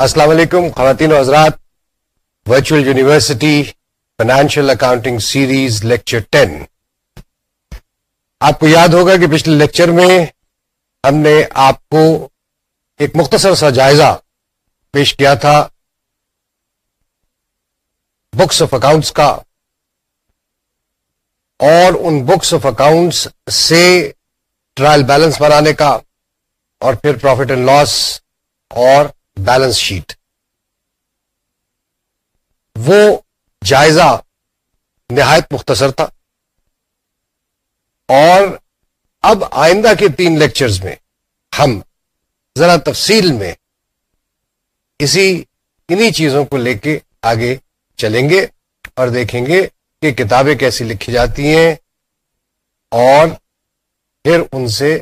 السلام علیکم خواتین و حضرات virtual university financial accounting series lecture ten آپ کو یاد ہوگا کہ پچھلے لیکچر میں ہم نے آپ کو ایک مختصر سا جائزہ پیش کیا تھا بکس آف اکاؤنٹس کا اور ان بکس آف اکاؤنٹس سے ٹرائل بیلنس بنانے کا اور پھر پروفٹ اینڈ لاس اور بیلنس شیٹ وہ جائزہ نہایت مختصر تھا اور اب آئندہ کے تین لیکچرز میں ہم ذرا تفصیل میں اسی انہی چیزوں کو لے کے آگے چلیں گے اور دیکھیں گے کہ کتابیں کیسی لکھی جاتی ہیں اور پھر ان سے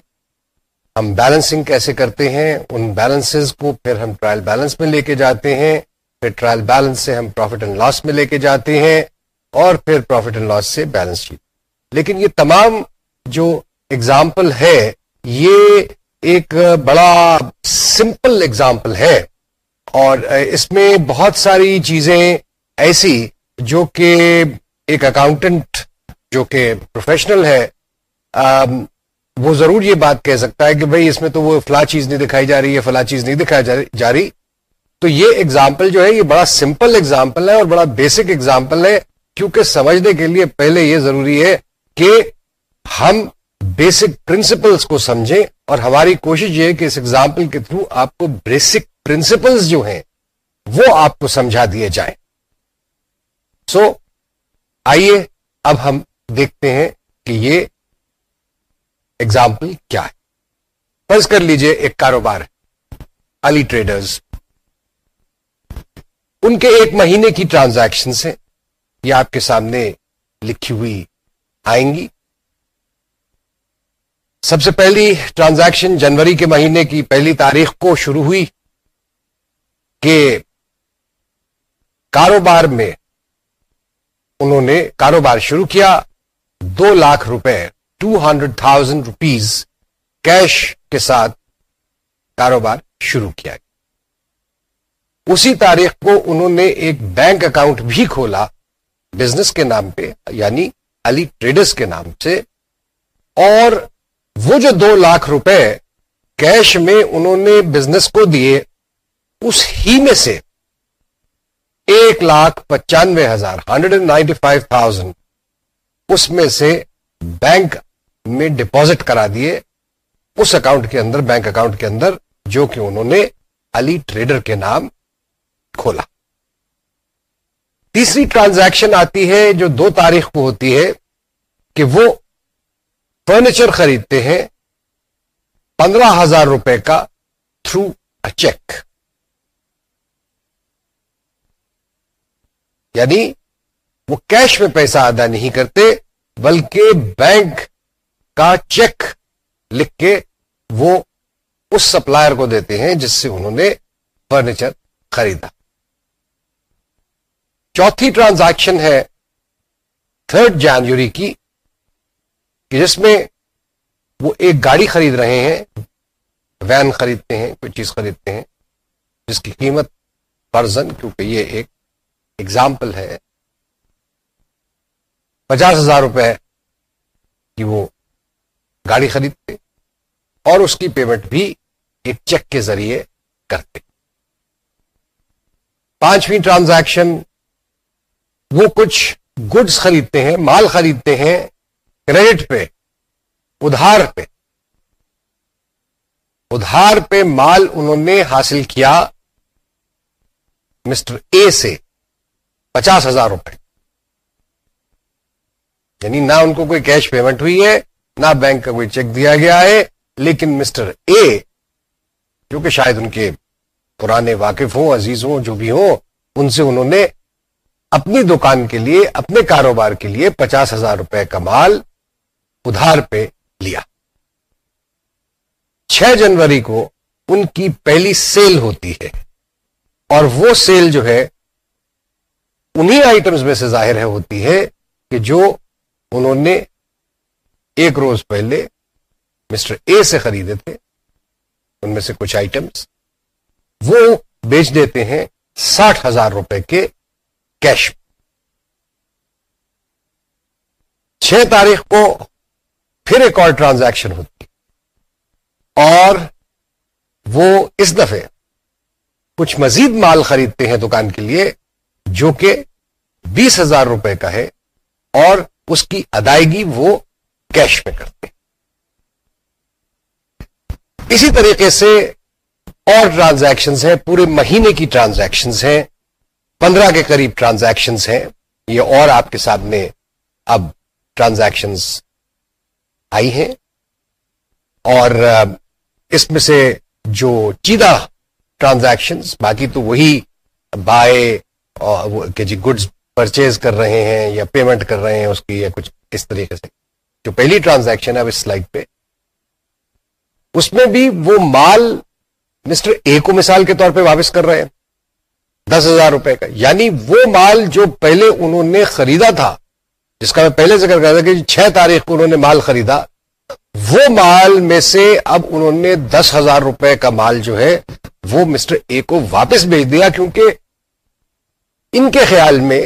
ہم بیلنسنگ کیسے کرتے ہیں ان بیلنس کو پھر ہم ٹرائل بیلنس میں لے کے جاتے ہیں پھر ٹرائل بیلنس سے ہم پروفٹ اینڈ لاس میں لے کے جاتے ہیں اور پھر پروفٹ اینڈ لاس سے بیلنس شیٹ لیکن یہ تمام جو اگزامپل ہے یہ ایک بڑا سمپل اگزامپل ہے اور اس میں بہت ساری چیزیں ایسی جو کہ ایک اکاؤنٹنٹ جو کہ پروفیشنل ہے وہ ضرور یہ بات کہہ سکتا ہے کہ بھئی اس میں تو وہ فلاں چیز نہیں دکھائی جا رہی ہے فلاں چیز نہیں دکھائی جا رہی تو یہ ایگزامپل جو ہے یہ بڑا سمپل ایگزامپل ہے اور بڑا بیسک ایگزامپل ہے کیونکہ سمجھنے کے لیے پہلے یہ ضروری ہے کہ ہم بیسک کو سمجھیں اور ہماری کوشش یہ ہے کہ اس کے تھرو آپ کو بیسک پرنسپلس جو ہیں وہ آپ کو سمجھا دیے جائیں سو so, آئیے اب ہم دیکھتے ہیں کہ یہ ایگزامپل کیا ہے فرض کر لیجئے ایک کاروبار علی ٹریڈرز ان کے ایک مہینے کی ٹرانزیکشن سے یہ آپ کے سامنے لکھی ہوئی آئیں گی سب سے پہلی ٹرانزیکشن جنوری کے مہینے کی پہلی تاریخ کو شروع ہوئی کہ کاروبار میں انہوں نے کاروبار شروع کیا دو لاکھ روپے ہنڈریڈ تھاؤزینڈ روپیز کیش کے ساتھ کاروبار شروع کیا گیا اسی تاریخ کو انہوں نے ایک بینک اکاؤنٹ بھی کھولا بزنس کے نام پہ یعنی علی ٹریڈرز کے نام سے اور وہ جو دو لاکھ روپے کیش میں انہوں نے بزنس کو دیے اس ہی میں سے ایک لاکھ پچانوے ہزار hundred and ninety five thousand اس میں سے بینک میں ڈپوزٹ کرا دیے اس اکاؤنٹ کے اندر بینک اکاؤنٹ کے اندر جو کہ انہوں نے علی ٹریڈر کے نام کھولا تیسری ٹرانزیکشن آتی ہے جو دو تاریخ کو ہوتی ہے کہ وہ فرنیچر خریدتے ہیں پندرہ ہزار روپے کا تھرو اے چیک یعنی وہ کیش میں پیسہ ادا نہیں کرتے بلکہ بینک کا چیک لکھ کے وہ اس سپلائر کو دیتے ہیں جس سے انہوں نے فرنیچر خریدا چوتھی ٹرانزیکشن ہے تھرڈ جنوری کی کہ جس میں وہ ایک گاڑی خرید رہے ہیں وین خریدتے ہیں کوئی چیز خریدتے ہیں جس کی قیمت پرزن کیونکہ یہ ایک ایگزامپل ہے پچاس ہزار روپے کی وہ گاڑی خریدتے اور اس کی پیمنٹ بھی ایک چیک کے ذریعے کرتے پانچویں ٹرانزیکشن وہ کچھ گڈس خریدتے ہیں مال خریدتے ہیں کریڈٹ پہ ادھار پہ ادھار پہ مال انہوں نے حاصل کیا مسٹر اے سے پچاس ہزار روپے یعنی نہ ان کو کوئی کیش پیمنٹ ہوئی ہے نہ بینک کا کوئی چیک دیا گیا ہے لیکن مسٹر اے جو کہ شاید ان کے پرانے واقف ہوں عزیز ہوں جو بھی ہوں ان سے انہوں نے اپنی دکان کے لیے اپنے کاروبار کے لیے پچاس ہزار روپے کا مال ادھار پہ لیا چھ جنوری کو ان کی پہلی سیل ہوتی ہے اور وہ سیل جو ہے انہی آئٹمس میں سے ظاہر ہے ہوتی ہے کہ جو انہوں نے ایک روز پہلے مسٹر اے سے خریدے تھے ان میں سے کچھ آئٹمس وہ بیچ دیتے ہیں ساٹھ ہزار روپے کے کیش چھ تاریخ کو پھر ایک اور ٹرانزیکشن ہوتی اور وہ اس دفعے کچھ مزید مال خریدتے ہیں دکان کے لیے جو کہ بیس ہزار روپے کا ہے اور اس کی ادائیگی وہ کیش میں کرتے ہیں اسی طریقے سے اور ٹرانزیکشنز ہیں پورے مہینے کی ٹرانزیکشنز ہیں پندرہ کے قریب ٹرانزیکشنز ہیں یہ اور آپ کے سامنے اب ٹرانزیکشنز آئی ہیں اور اس میں سے جو چیدہ ٹرانزیکشنز باقی تو وہی بائے کہ جی گڈز پرچیز کر رہے ہیں یا پیمنٹ کر رہے ہیں اس کی یا کچھ اس طریقے سے جو پہلی ٹرانزیکشن ہے اس پہ اس میں بھی وہ مال مسٹر اے کو مثال کے طور پہ واپس کر رہے ہیں دس ہزار روپے کا یعنی وہ مال جو پہلے انہوں نے خریدا تھا جس کا میں پہلے کر رہا تھا کہ چھ تاریخ کو انہوں نے مال خریدا وہ مال میں سے اب انہوں نے دس ہزار روپے کا مال جو ہے وہ مسٹر اے کو واپس بھیج دیا کیونکہ ان کے خیال میں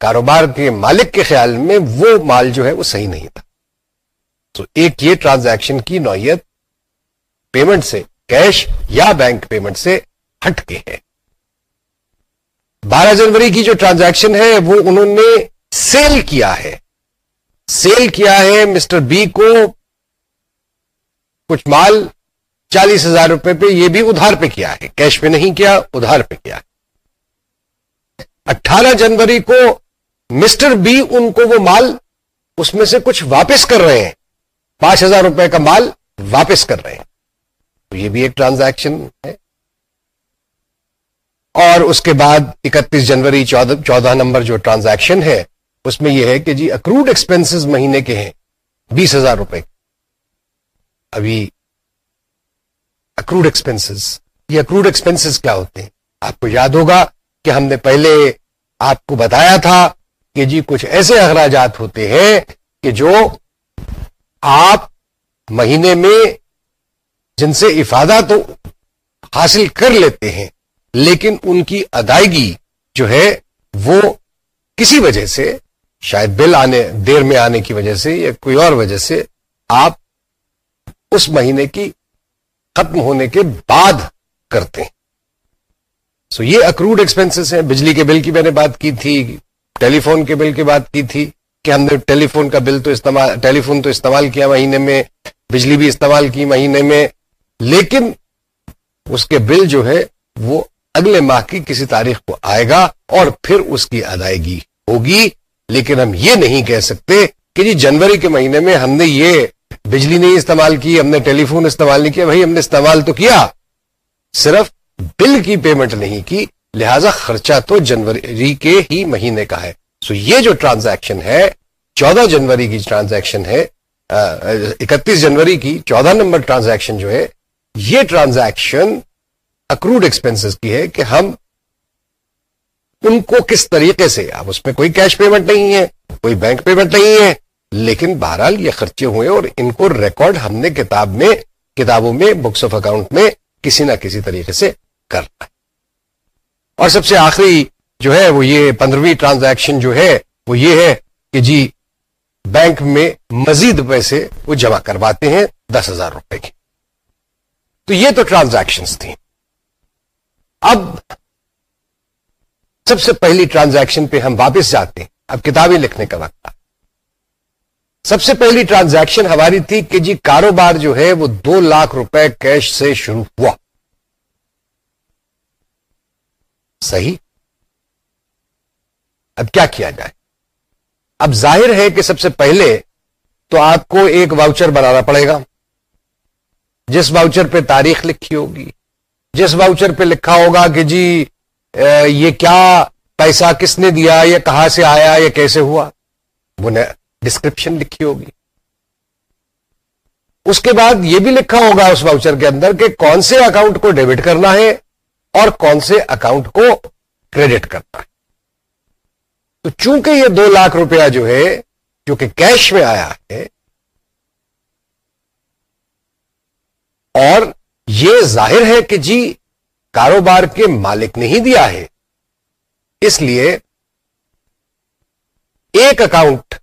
کاروبار کے مالک کے خیال میں وہ مال جو ہے وہ صحیح نہیں تھا تو ایک یہ ٹرانزیکشن کی نوعیت پیمنٹ سے کیش یا بینک پیمنٹ سے ہٹ کے ہے بارہ جنوری کی جو ٹرانزیکشن ہے وہ انہوں نے سیل کیا ہے سیل کیا ہے مسٹر بی کو کچھ مال چالیس ہزار روپے پہ یہ بھی ادھار پہ کیا ہے کیش پہ نہیں کیا ادھار پہ کیا ہے اٹھارہ جنوری کو مسٹر بی ان کو وہ مال اس میں سے کچھ واپس کر رہے ہیں پانچ ہزار روپے کا مال واپس کر رہے ہیں تو یہ بھی ایک ٹرانزیکشن ہے اور اس کے بعد اکتیس جنوری چودہ نمبر جو ٹرانزیکشن ہے اس میں یہ ہے کہ جی اکروڈ ایکسپینس مہینے کے ہیں بیس ہزار روپے ابھی اکروڈ ایکسپینسیز یہ اکروڈ ایکسپینسیز کیا ہوتے ہیں آپ کو یاد ہوگا کہ ہم نے پہلے آپ کو بتایا تھا کہ جی کچھ ایسے اخراجات ہوتے ہیں کہ جو آپ مہینے میں جن سے افادہ تو حاصل کر لیتے ہیں لیکن ان کی ادائیگی جو ہے وہ کسی وجہ سے شاید بل آنے دیر میں آنے کی وجہ سے یا کوئی اور وجہ سے آپ اس مہینے کی ختم ہونے کے بعد کرتے ہیں سو so یہ اکروڈ ایکسپنسز ہیں بجلی کے بل کی میں نے بات کی تھی ٹیلی فون کے بل کی بات کی تھی کہ ہم نے ٹیلی فون کا بل تو استعمال ٹیلی فون تو استعمال کیا مہینے میں بجلی بھی استعمال کی مہینے میں لیکن اس کے بل جو ہے وہ اگلے ماہ کی کسی تاریخ کو آئے گا اور پھر اس کی ادائیگی ہوگی لیکن ہم یہ نہیں کہہ سکتے کہ جی جنوری کے مہینے میں ہم نے یہ بجلی نہیں استعمال کی ہم نے ٹیلی فون استعمال نہیں کیا بھائی ہم نے استعمال تو کیا صرف بل کی پیمنٹ نہیں کی لہٰذا خرچہ تو جنوری کے ہی مہینے کا ہے سو یہ جو ٹرانزیکشن ہے چودہ جنوری کی ٹرانزیکشن ہے اکتیس جنوری کی چودہ نمبر ٹرانزیکشن جو ہے یہ ٹرانزیکشن اکروڈ ایکسپنسز کی ہے کہ ہم ان کو کس طریقے سے اب اس میں کوئی کیش پیمنٹ نہیں ہے کوئی بینک پیمنٹ نہیں ہے لیکن بہرحال یہ خرچے ہوئے اور ان کو ریکارڈ ہم نے کتاب میں کتابوں میں بکس آف اکاؤنٹ میں کسی نہ کسی طریقے سے کرنا ہے اور سب سے آخری جو ہے وہ یہ پندرہویں ٹرانزیکشن جو ہے وہ یہ ہے کہ جی بینک میں مزید پیسے وہ جمع کرواتے ہیں دس ہزار روپے کی تو یہ تو ٹرانزیکشن تھی اب سب سے پہلی ٹرانزیکشن پہ ہم واپس جاتے ہیں اب کتابیں لکھنے کا وقت تھا سب سے پہلی ٹرانزیکشن ہماری تھی کہ جی کاروبار جو ہے وہ دو لاکھ روپے کیش سے شروع ہوا صحیح اب کیا کیا جائے اب ظاہر ہے کہ سب سے پہلے تو آپ کو ایک واؤچر بنانا پڑے گا جس واؤچر پہ تاریخ لکھی ہوگی جس واؤچر پہ لکھا ہوگا کہ جی یہ کیا پیسہ کس نے دیا یا کہاں سے آیا یا کیسے ہوا وہ نے ڈسکرپشن لکھی ہوگی اس کے بعد یہ بھی لکھا ہوگا اس واؤچر کے اندر کہ کون سے اکاؤنٹ کو ڈیبٹ کرنا ہے اور کون سے اکاؤنٹ کو کریڈٹ کرتا ہے تو چونکہ یہ دو لاکھ روپیہ جو ہے جو کہ کیش میں آیا ہے اور یہ ظاہر ہے کہ جی کاروبار کے مالک نے ہی دیا ہے اس لیے ایک اکاؤنٹ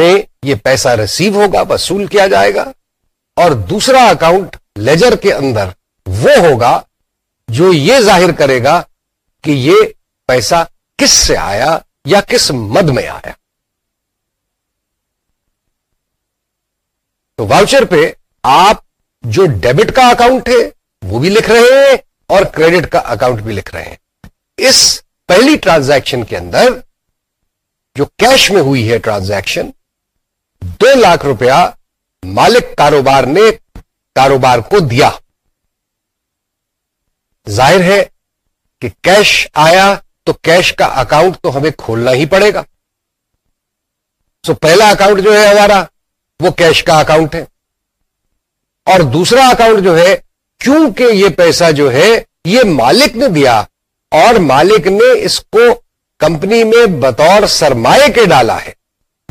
میں یہ پیسہ ریسیو ہوگا وصول کیا جائے گا اور دوسرا اکاؤنٹ لیجر کے اندر وہ ہوگا جو یہ ظاہر کرے گا کہ یہ پیسہ کس سے آیا یا کس مد میں آیا تو واؤچر پہ آپ جو ڈیبٹ کا اکاؤنٹ ہے وہ بھی لکھ رہے ہیں اور کریڈٹ کا اکاؤنٹ بھی لکھ رہے ہیں اس پہلی ٹرانزیکشن کے اندر جو کیش میں ہوئی ہے ٹرانزیکشن دو لاکھ روپیہ مالک کاروبار نے کاروبار کو دیا ظاہر ہے کہ کیش آیا تو کیش کا اکاؤنٹ تو ہمیں کھولنا ہی پڑے گا سو پہلا اکاؤنٹ جو ہے ہمارا وہ کیش کا اکاؤنٹ ہے اور دوسرا اکاؤنٹ جو ہے کیونکہ یہ پیسہ جو ہے یہ مالک نے دیا اور مالک نے اس کو کمپنی میں بطور سرمایہ کے ڈالا ہے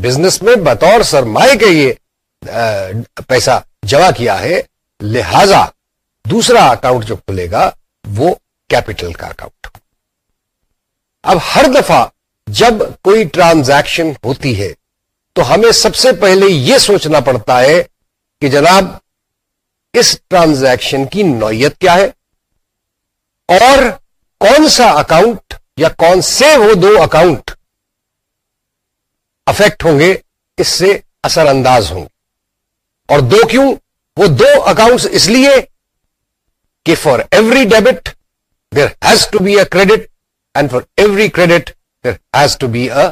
بزنس میں بطور سرمایہ کے یہ پیسہ جمع کیا ہے لہذا دوسرا اکاؤنٹ جو کھلے گا وہ کیپٹل کا اکاؤنٹ اب ہر دفعہ جب کوئی ٹرانزیکشن ہوتی ہے تو ہمیں سب سے پہلے یہ سوچنا پڑتا ہے کہ جناب اس ٹرانزیکشن کی نوعیت کیا ہے اور کون سا اکاؤنٹ یا کون سے وہ دو اکاؤنٹ افیکٹ ہوں گے اس سے اثر انداز ہوں گے اور دو کیوں وہ دو اکاؤنٹس اس لیے کہ for every debit there has to be a credit and for every credit there has to be a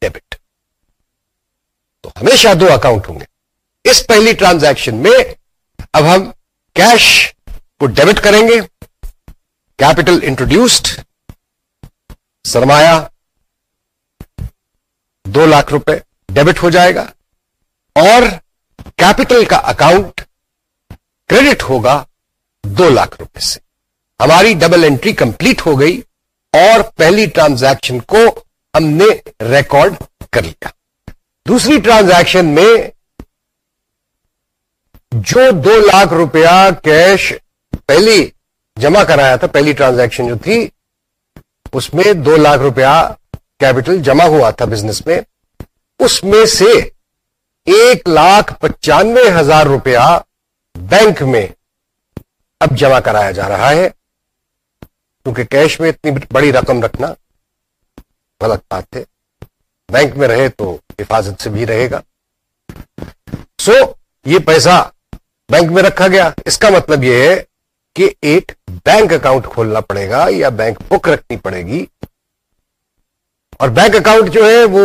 debit تو ہمیشہ دو اکاؤنٹ ہوں گے اس پہلی ٹرانزیکشن میں اب ہم کیش کو ڈیبٹ کریں گے کیپٹل انٹروڈیوسڈ سرمایہ دو لاکھ روپے ڈیبٹ ہو جائے گا اور کیپٹل کا اکاؤنٹ کریڈٹ ہوگا دو لاکھ روپے سے ہماری ڈبل انٹری کمپلیٹ ہو گئی اور پہلی ٹرانزیکشن کو ہم نے ریکارڈ کر لیا دوسری ٹرانزیکشن میں جو دو لاکھ روپیہ کیش پہلی جمع کرایا تھا پہلی ٹرانزیکشن جو تھی اس میں دو لاکھ روپیہ کیپٹل جمع ہوا تھا بزنس میں اس میں سے ایک لاکھ پچانوے ہزار روپیہ بینک میں اب جمع کرایا جا رہا ہے کیونکہ کیش میں اتنی بڑی رقم رکھنا غلط بات ہے بینک میں رہے تو حفاظت سے بھی رہے گا سو یہ پیسہ بینک میں رکھا گیا اس کا مطلب یہ ہے کہ ایک بینک اکاؤنٹ کھولنا پڑے گا یا بینک بک رکھنی پڑے گی اور بینک اکاؤنٹ جو ہے وہ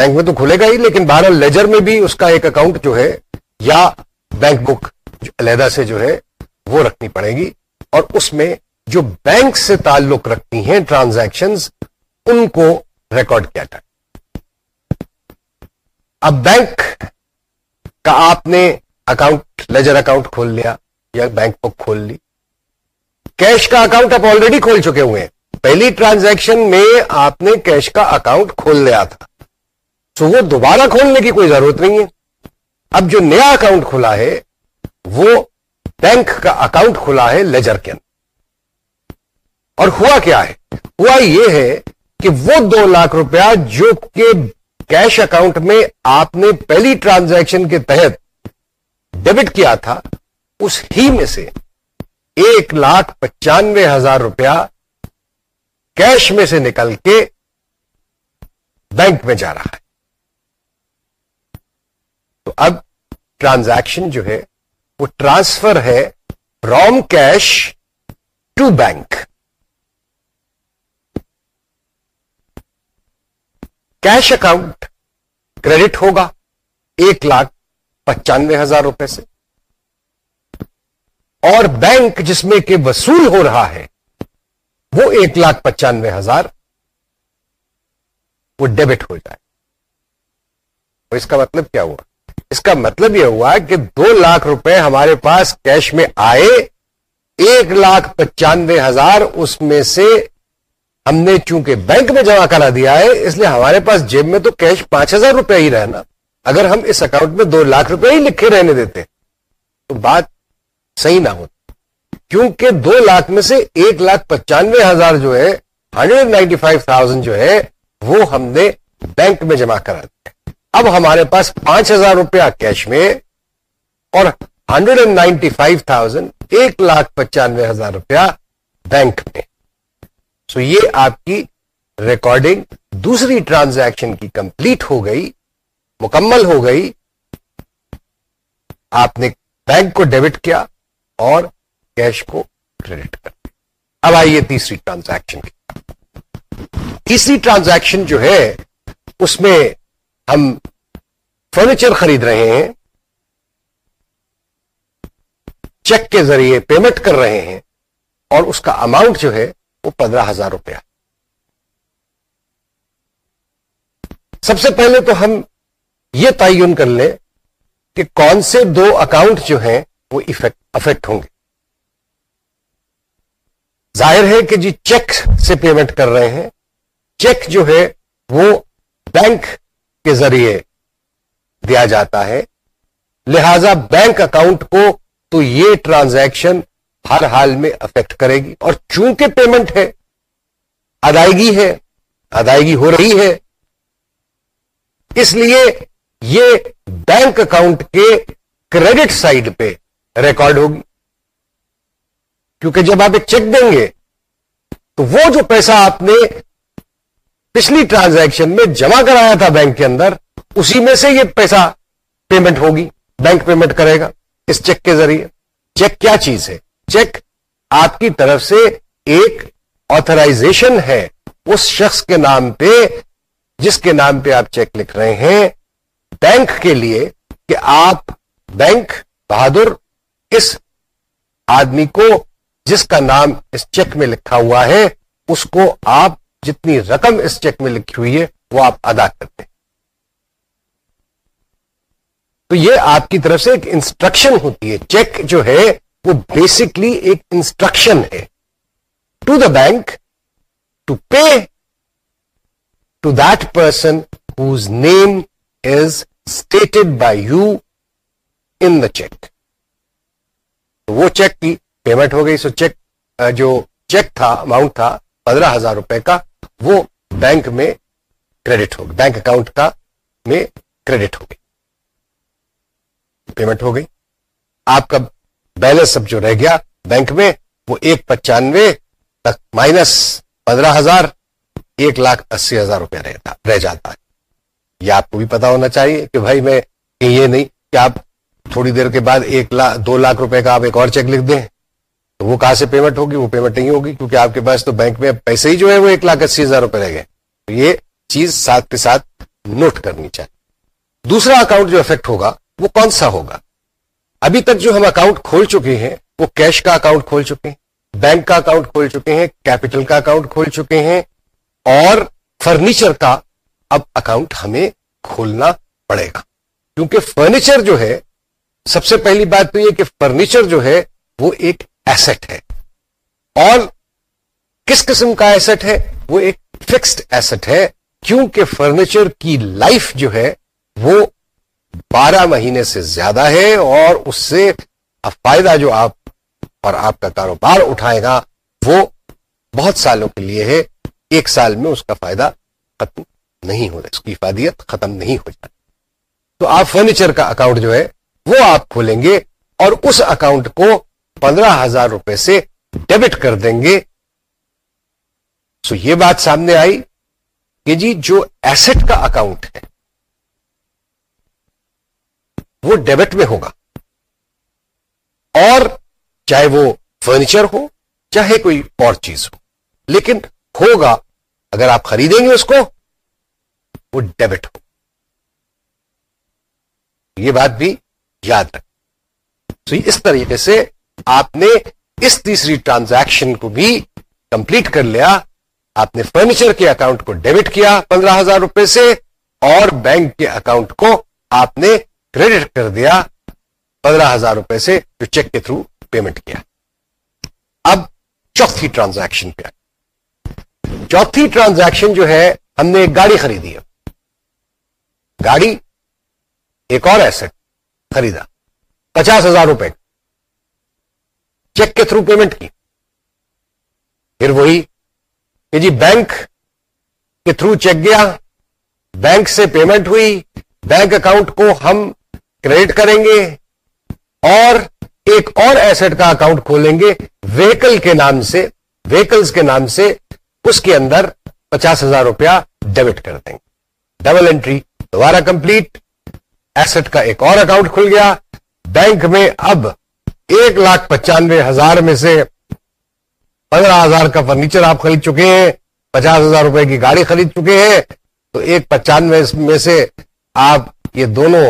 بینک میں تو کھلے گا ہی لیکن بہرحال لیجر میں بھی اس کا ایک اکاؤنٹ جو ہے یا بینک بک علیحدہ سے جو ہے وہ رکھنی پڑے گی اور اس میں جو بینک سے تعلق رکھتی ہیں ٹرانزیکشن ان کو ریکارڈ کیا تھا اب بینک کا آپ نے اکاؤنٹ لیجر اکاؤنٹ کھول لیا یا بینک بک کھول لی کیش کا اکاؤنٹ آپ آلریڈی کھول چکے ہوئے ہیں پہلی ٹرانزیکشن میں آپ نے کیش کا اکاؤنٹ کھول لیا تھا تو وہ دوبارہ کھولنے کی کوئی ضرورت نہیں ہے اب جو نیا اکاؤنٹ کھلا ہے وہ بینک کا اکاؤنٹ کھلا ہے لیجر کے اندر اور ہوا کیا ہے ہوا یہ ہے کہ وہ دو لاکھ روپیہ جو کہ کیش اکاؤنٹ میں آپ نے پہلی ٹرانزیکشن کے تحت ڈیبٹ کیا تھا اس ہی میں سے ایک لاکھ پچانوے ہزار روپیہ کیش میں سے نکل کے بینک میں جا رہا ہے تو اب ٹرانزیکشن جو ہے وہ ٹرانسفر ہے from cash to bank cash account credit ہوگا ایک لاکھ پچانوے ہزار روپے سے اور بینک جس میں کہ وصول ہو رہا ہے وہ ایک لاکھ پچانوے ہزار وہ ڈیبٹ ہو جائے اس کا مطلب کیا ہوا اس کا مطلب یہ ہوا کہ دو لاکھ روپے ہمارے پاس کیش میں آئے ایک لاکھ پچانوے ہزار اس میں سے ہم نے چونکہ بینک میں جمع کرا دیا ہے اس لیے ہمارے پاس جیب میں تو کیش پانچ ہزار روپے ہی رہنا اگر ہم اس اکاؤنٹ میں دو لاکھ روپے ہی لکھے رہنے دیتے تو بات صحیح نہ ہوتی کیونکہ دو لاکھ میں سے ایک لاکھ پچانوے ہزار جو ہے ہنڈریڈ نائنٹی فائیو تھاؤزینڈ جو ہے وہ ہم نے بینک میں جمع کرا دیا اب ہمارے پاس پانچ ہزار روپیہ کیش میں اور hundred and ninety five thousand ایک لاکھ پچانوے ہزار روپیہ بینک میں سو یہ آپ کی ریکارڈنگ دوسری ٹرانزیکشن کی کمپلیٹ ہو گئی مکمل ہو گئی آپ نے بینک کو ڈیبٹ کیا اور کیش کو کریڈٹ کر اب آئیے تیسری ٹرانزیکشن کی تیسری ٹرانزیکشن جو ہے اس میں ہم فرنیچر خرید رہے ہیں چیک کے ذریعے پیمنٹ کر رہے ہیں اور اس کا اماؤنٹ جو ہے وہ پندرہ ہزار روپیہ سب سے پہلے تو ہم یہ تعین کر لیں کہ کون سے دو اکاؤنٹ جو ہیں وہ افیکٹ ہوں گے ظاہر ہے کہ جی چیک سے پیمنٹ کر رہے ہیں چیک جو ہے وہ بینک کے ذریعے دیا جاتا ہے لہذا بینک اکاؤنٹ کو تو یہ ٹرانزیکشن ہر حال میں افیکٹ کرے گی اور چونکہ پیمنٹ ہے ادائیگی ہے ادائیگی ہو رہی ہے اس لیے یہ بینک اکاؤنٹ کے کریڈٹ سائڈ پہ ریکارڈ ہوگی کیونکہ جب آپ ایک چیک دیں گے تو وہ جو پیسہ آپ نے پچھلی ٹرانزیکشن میں جمع کرایا تھا بینک کے اندر اسی میں سے یہ پیسہ پیمنٹ ہوگی بینک پیمنٹ کرے گا اس چیک کے ذریعے چیک کیا چیز ہے چیک آپ کی طرف سے ایک آترائزیشن ہے اس شخص کے نام پہ جس کے نام پہ آپ چیک لکھ رہے ہیں بینک کے لیے کہ آپ بینک بہادر اس آدمی کو جس کا نام اس چیک میں لکھا ہوا ہے اس کو آپ جتنی رقم اس چیک میں لکھی ہوئی ہے وہ آپ ادا کرتے ہیں تو یہ آپ کی طرف سے ایک انسٹرکشن ہوتی ہے چیک جو ہے وہ بیسکلی ایک انسٹرکشن ہے to the bank to pay to that person whose name is stated by you in the cheque وہ چیک کی پیمنٹ ہو گئی سو چیک جو چیک تھا اماؤنٹ تھا پندرہ ہزار روپے کا وہ بینک میں کریڈٹ ہوگی بینک اکاؤنٹ کا میں کریڈٹ ہوگی پیمنٹ ہو گئی آپ کا بیلنس اب جو رہ گیا بینک میں وہ ایک پچانوے تک مائنس پندرہ ہزار ایک لاکھ اسی ہزار روپیہ رہتا رہ جاتا ہے یہ آپ کو بھی پتا ہونا چاہیے کہ بھائی میں یہ نہیں کہ آپ تھوڑی دیر کے بعد ایک لاکھ دو لاکھ روپے کا آپ ایک اور چیک لکھ دیں تو وہ کہاں سے پیمنٹ ہوگی وہ پیمنٹ نہیں ہوگی کیونکہ آپ کے پاس تو بینک میں پیسے ہی جو ہے وہ ایک لاکھ اسی ہزار روپے رہ گئے تو یہ چیز ساتھ ساتھ کے نوٹ کرنی چاہیے دوسرا اکاؤنٹ جو افیکٹ ہوگا وہ کون سا ہوگا ابھی تک جو ہم اکاؤنٹ کھول چکے ہیں وہ کیش کا اکاؤنٹ کھول چکے ہیں بینک کا اکاؤنٹ کھول چکے ہیں کیپٹل کا اکاؤنٹ کھول چکے ہیں اور فرنیچر کا اب اکاؤنٹ ہمیں کھولنا پڑے گا کیونکہ فرنیچر جو ہے سب سے پہلی بات تو یہ کہ فرنیچر جو ہے وہ ایک ایسٹ ہے اور کس قسم کا ایسٹ ہے وہ ایک فکسڈ ایسٹ ہے کیونکہ فرنیچر کی لائف جو ہے وہ بارہ مہینے سے زیادہ ہے اور اس سے فائدہ جو آپ اور آپ کا کاروبار اٹھائے گا وہ بہت سالوں کے لیے ہے ایک سال میں اس کا فائدہ ختم نہیں ہو رہا اس کی افادیت ختم نہیں ہو جاتی تو آپ فرنیچر کا اکاؤنٹ جو ہے وہ آپ کھولیں گے اور اس اکاؤنٹ کو پندرہ ہزار روپے سے ڈیبٹ کر دیں گے سو یہ بات سامنے آئی کہ جی جو ایسٹ کا اکاؤنٹ ہے وہ ڈیبٹ میں ہوگا اور چاہے وہ فرنیچر ہو چاہے کوئی اور چیز ہو لیکن ہوگا اگر آپ خریدیں گے اس کو وہ ڈیبٹ ہو یہ بات بھی یاد رکھ تو اس طریقے سے آپ نے اس تیسری ٹرانزیکشن کو بھی کمپلیٹ کر لیا آپ نے فرنیچر کے اکاؤنٹ کو ڈیبٹ کیا پندرہ ہزار روپے سے اور بینک کے اکاؤنٹ کو آپ نے کریڈٹ کر دیا پندرہ ہزار روپے سے جو چیک کے تھرو پیمنٹ کیا اب چوتھی ٹرانزیکشن کیا چوتھی ٹرانزیکشن جو ہے ہم نے ایک گاڑی خریدی گاڑی ایک اور ایسٹ خریدا پچاس ہزار روپے کا چیک کے تھرو پیمنٹ کی پھر وہی کہ جی بینک کے تھرو چیک گیا بینک سے پیمنٹ ہوئی بینک اکاؤنٹ کو ہم کریڈٹ کریں گے اور ایک اور ایسٹ کا اکاؤنٹ کھولیں گے ویکل کے نام سے ویکلز کے نام سے اس کے اندر پچاس ہزار روپیہ ڈیبٹ کر دیں گے ڈبل انٹری دوبارہ کمپلیٹ ایسٹ کا ایک اور اکاؤنٹ کھل گیا بینک میں اب ایک لاکھ پچانوے ہزار میں سے پندرہ ہزار کا فرنیچر آپ خرید چکے ہیں پچاس ہزار روپے کی گاڑی خرید چکے ہیں تو ایک پچانوے میں سے آپ یہ دونوں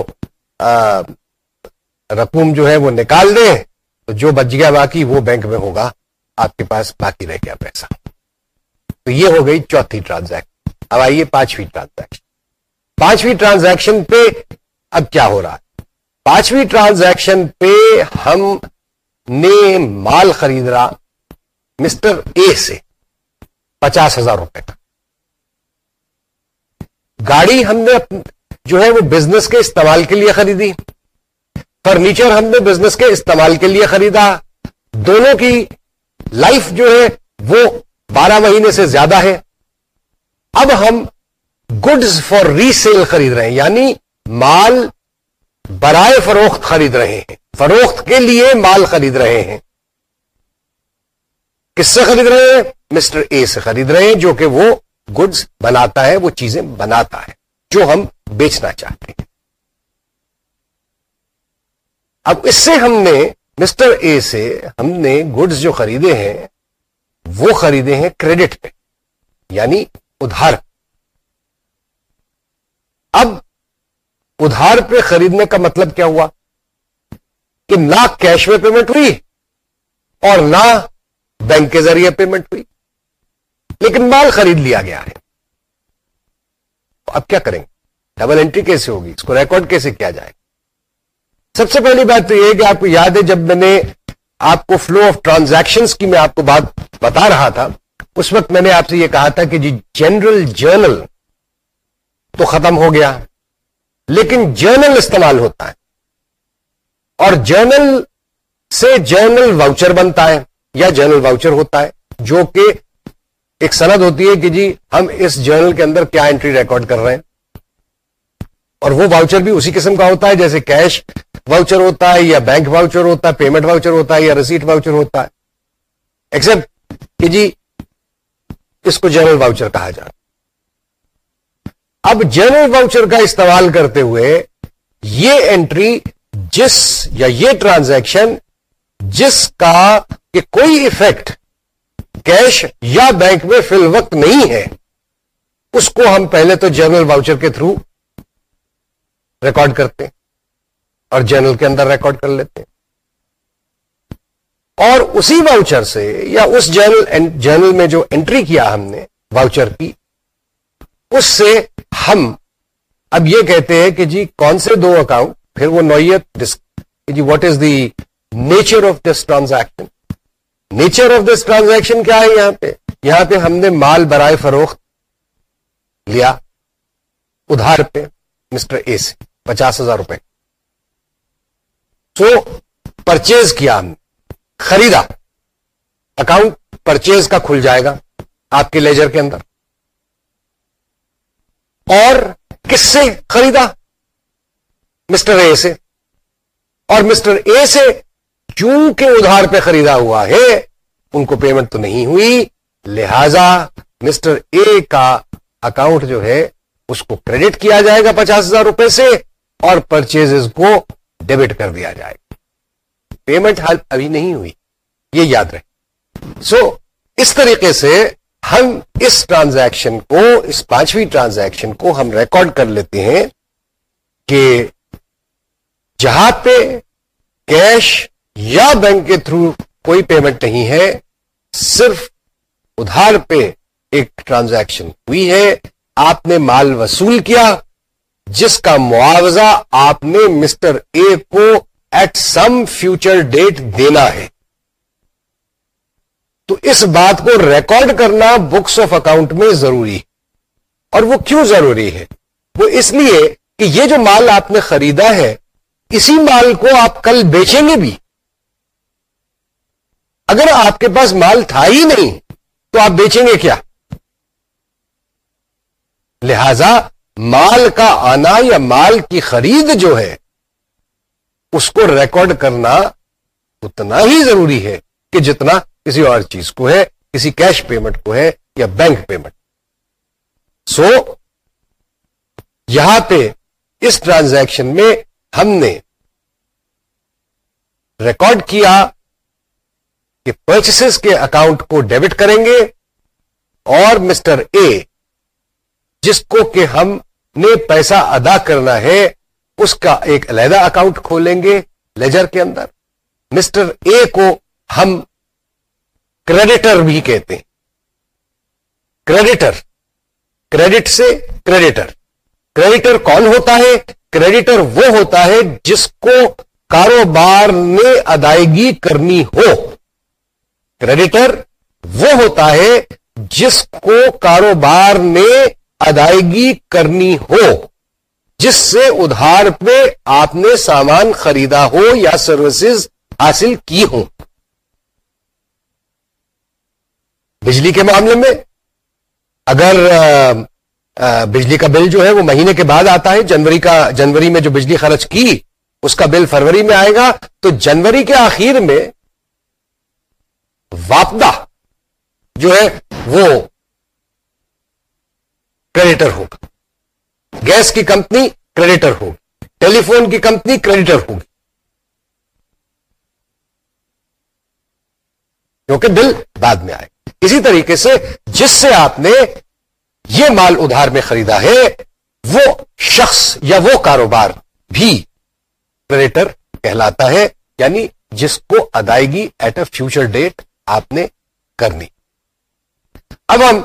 رقوم جو ہے وہ نکال دیں تو جو بچ گیا باقی وہ بینک میں ہوگا آپ کے پاس باقی رہ گیا پیسہ تو یہ ہو گئی چوتھی ٹرانزیکشن اب آئیے پانچویں ٹرانزیکشن پانچویں ٹرانزیکشن پہ اب کیا ہو رہا ہے پانچویں ٹرانزیکشن پہ ہم نے مال خرید رہا مسٹر اے سے پچاس ہزار روپے کا گاڑی ہم نے جو ہے وہ بزنس کے استعمال کے لیے خریدی فرنیچر ہم نے بزنس کے استعمال کے لیے خریدا دونوں کی لائف جو ہے وہ بارہ مہینے سے زیادہ ہے اب ہم گڈز فار سیل خرید رہے ہیں یعنی مال برائے فروخت خرید رہے ہیں فروخت کے لیے مال خرید رہے ہیں کس سے خرید رہے ہیں مسٹر اے سے خرید رہے ہیں جو کہ وہ گڈز بناتا ہے وہ چیزیں بناتا ہے جو ہم بیچنا چاہتے ہیں اب اس سے ہم نے مسٹر اے سے ہم نے گڈز جو خریدے ہیں وہ خریدے ہیں کریڈٹ پہ یعنی ادھار اب ادھار پہ خریدنے کا مطلب کیا ہوا کہ نہ کیش میں پیمنٹ ہوئی اور نہ بینک کے ذریعے پیمنٹ ہوئی لیکن مال خرید لیا گیا ہے اب کیا کریں گے ڈبل انٹری کیسے ہوگی اس کو ریکارڈ کیسے کیا جائے سب سے پہلی بات تو یہ کہ آپ کو یاد ہے جب میں نے آپ کو فلو آف ٹرانزیکشن کی میں آپ کو بات بتا رہا تھا اس وقت میں نے آپ سے یہ کہا تھا کہ جی جنرل جرنل تو ختم ہو گیا لیکن جرنل استعمال ہوتا ہے اور جرنل سے جرنل واؤچر بنتا ہے یا جرنل واؤچر ہوتا ہے جو کہ ایک سند ہوتی ہے کہ جی ہم اس جرنل کے اندر کیا انٹری ریکارڈ کر رہے ہیں اور وہ واؤچر بھی اسی قسم کا ہوتا ہے جیسے کیش واؤچر ہوتا ہے یا بینک واؤچر ہوتا ہے پیمنٹ واؤچر ہوتا ہے یا رسیٹ واؤچر ہوتا ہے ایکسپٹ کہ جی اس کو جرنل واؤچر کہا جائے اب جنرل واؤچر کا استعمال کرتے ہوئے یہ انٹری جس یا یہ ٹرانزیکشن جس کا کہ کوئی افیکٹ کیش یا بینک میں فی الوقت نہیں ہے اس کو ہم پہلے تو جنرل واؤچر کے تھرو ریکارڈ کرتے اور جنرل کے اندر ریکارڈ کر لیتے اور اسی واؤچر سے یا اس جرنل جرنل میں جو انٹری کیا ہم نے واؤچر کی اس سے ہم اب یہ کہتے ہیں کہ جی کون سے دو اکاؤنٹ پھر وہ نوعیت جی what is the nature of this transaction nature of this transaction کیا ہے یہاں پہ یہاں پہ ہم نے مال برائے فروخت لیا ادھار پہ مسٹر اے سے پچاس ہزار روپے سو پرچیز کیا ہم نے خریدا اکاؤنٹ پرچیز کا کھل جائے گا آپ کے لیجر کے اندر اور کس سے خریدا مسٹر اے سے اور مسٹر اے سے چونکہ ادھار پہ خریدا ہوا ہے ان کو پیمنٹ تو نہیں ہوئی لہذا مسٹر اے کا اکاؤنٹ جو ہے اس کو کریڈٹ کیا جائے گا پچاس ہزار روپے سے اور پرچیز کو ڈیبٹ کر دیا جائے گا پیمنٹ ابھی نہیں ہوئی یہ یاد رہے سو so, اس طریقے سے ہم اس ٹرانزیکشن کو اس پانچویں ٹرانزیکشن کو ہم ریکارڈ کر لیتے ہیں کہ جہاں پہ کیش یا بینک کے تھرو کوئی پیمنٹ نہیں ہے صرف ادھار پہ ایک ٹرانزیکشن ہوئی ہے آپ نے مال وصول کیا جس کا معاوضہ آپ نے مسٹر اے کو ایٹ سم فیوچر ڈیٹ دینا ہے تو اس بات کو ریکارڈ کرنا بکس آف اکاؤنٹ میں ضروری ہے اور وہ کیوں ضروری ہے وہ اس لیے کہ یہ جو مال آپ نے خریدا ہے اسی مال کو آپ کل بیچیں گے بھی اگر آپ کے پاس مال تھا ہی نہیں تو آپ بیچیں گے کیا لہذا مال کا آنا یا مال کی خرید جو ہے اس کو ریکارڈ کرنا اتنا ہی ضروری ہے کہ جتنا کسی اور چیز کو ہے کسی کیش پیمنٹ کو ہے یا بینک پیمنٹ سو so, یہاں پہ اس ٹرانزیکشن میں ہم نے ریکارڈ کیا کہ پرچیس کے اکاؤنٹ کو ڈیبٹ کریں گے اور مسٹر اے جس کو کہ ہم نے پیسہ ادا کرنا ہے اس کا ایک علیحدہ اکاؤنٹ کھولیں گے لیجر کے اندر مسٹر اے کو ہم کریڈیٹر بھی کہتے ہیں کریڈیٹر کریڈٹ سے کریڈیٹر کریڈیٹر کون ہوتا ہے کریڈیٹر وہ ہوتا ہے جس کو کاروبار میں ادائیگی کرنی ہو کریڈیٹر وہ ہوتا ہے جس کو کاروبار میں ادائیگی کرنی ہو جس سے ادھار پہ آپ نے سامان خریدا ہو یا سروسز حاصل کی ہوں بجلی کے معاملے میں اگر بجلی کا بل جو ہے وہ مہینے کے بعد آتا ہے جنوری کا جنوری میں جو بجلی خرچ کی اس کا بل فروری میں آئے گا تو جنوری کے آخر میں واپدہ جو ہے وہ کریڈیٹر ہوگا گیس کی کمپنی کریڈیٹر ہوگی ٹیلی فون کی کمپنی کریڈیٹر ہوگی کیونکہ بل بعد میں آئے گا اسی طریقے سے جس سے آپ نے یہ مال ادھار میں خریدا ہے وہ شخص یا وہ کاروبار بھی کریڈیٹر کہلاتا ہے یعنی جس کو ادائیگی ایٹ اے فیوچر ڈیٹ آپ نے کرنی اب ہم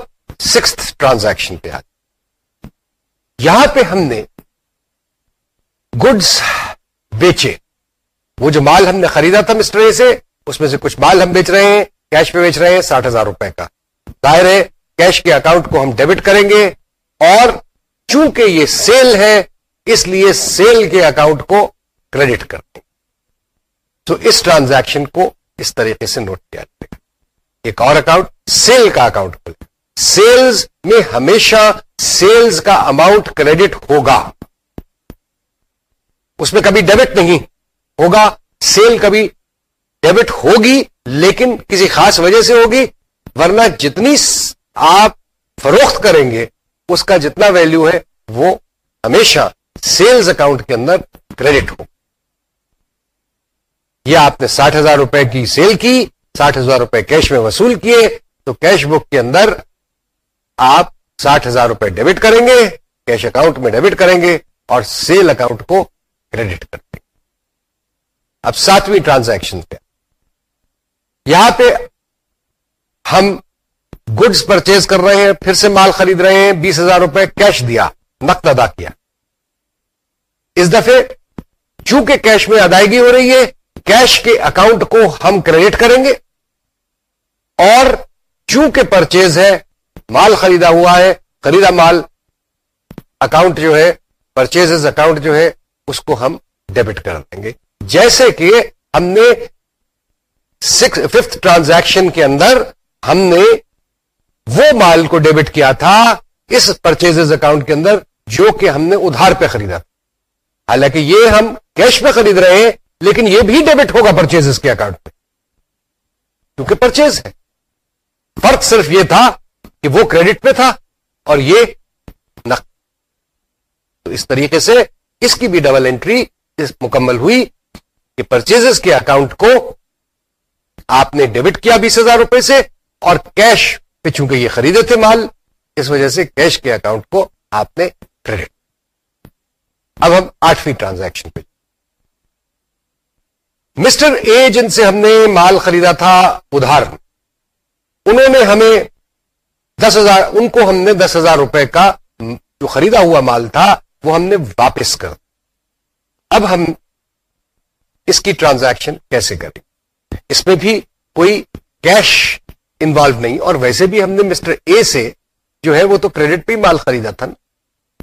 سکس ٹرانزیکشن پہ آتے یہاں پہ ہم نے گڈس بیچے وہ جو مال ہم نے خریدا تھا اے سے اس میں سے کچھ مال ہم بیچ رہے ہیں کیش پہ بیچ رہے ہیں ساٹھ ہزار روپے کا ظاہر ہے کیش کے اکاؤنٹ کو ہم ڈیبٹ کریں گے اور چونکہ یہ سیل ہے اس لیے سیل کے اکاؤنٹ کو کریڈٹ کر دیں تو اس ٹرانزیکشن کو اس طریقے سے نوٹ کیا جائے گا ایک اور اکاؤنٹ سیل کا اکاؤنٹ کھولے سیلز میں ہمیشہ سیلز کا اماؤنٹ کریڈٹ ہوگا اس میں کبھی ڈیبٹ نہیں ہوگا سیل کبھی ڈیبٹ ہوگی لیکن کسی خاص وجہ سے ہوگی ورنہ جتنی آپ فروخت کریں گے اس کا جتنا ویلیو ہے وہ ہمیشہ سیلز اکاؤنٹ کے اندر کریڈٹ ہو یہ آپ نے ساٹھ ہزار روپے کی سیل کی ساٹھ ہزار روپے کیش میں وصول کیے تو کیش بک کے اندر آپ ساٹھ ہزار روپے ڈیبٹ کریں گے کیش اکاؤنٹ میں ڈیبٹ کریں گے اور سیل اکاؤنٹ کو کریڈٹ کر دیں گے اب ساتویں ٹرانزیکشن پہ یہاں پہ ہم گڈس پرچیز کر رہے ہیں پھر سے مال خرید رہے ہیں بیس ہزار روپے کیش دیا نقد ادا کیا اس دفعہ چونکہ کیش میں ادائیگی ہو رہی ہے کیش کے اکاؤنٹ کو ہم کریڈٹ کریں گے اور چونکہ پرچیز ہے مال خریدا ہوا ہے خریدا مال اکاؤنٹ جو ہے پرچیز اکاؤنٹ جو ہے اس کو ہم ڈیبٹ کر دیں گے جیسے کہ ہم نے ففتھ ٹرانزیکشن کے اندر ہم نے وہ مال کو ڈیبٹ کیا تھا اس پرچیز اکاؤنٹ کے اندر جو کہ ہم نے ادھار پہ خریدا حالانکہ یہ ہم کیش پہ خرید رہے ہیں لیکن یہ بھی ڈیبٹ ہوگا پرچیز کے اکاؤنٹ پہ کیونکہ پرچیز ہے فرق صرف یہ تھا کہ وہ کریڈٹ پہ تھا اور یہ تو اس طریقے سے اس کی بھی ڈبل انٹری مکمل ہوئی کہ پرچیز کے اکاؤنٹ کو آپ نے ڈیبٹ کیا بیس ہزار روپے سے اور کیش پہ چونکہ یہ خریدے تھے مال اس وجہ سے کیش کے اکاؤنٹ کو آپ نے کریڈٹ اب ہم آٹھویں ٹرانزیکشن پہ مسٹر اے جن سے ہم نے مال خریدا تھا ادھار انہوں نے ہمیں دس ہزار ان کو ہم نے دس ہزار روپے کا جو خریدا ہوا مال تھا وہ ہم نے واپس کر اب ہم اس کی ٹرانزیکشن کیسے کریں اس میں بھی کوئی کیش انوالو نہیں اور ویسے بھی ہم نے مسٹر اے سے جو ہے وہ تو کریڈٹ پہ مال خریدا تھا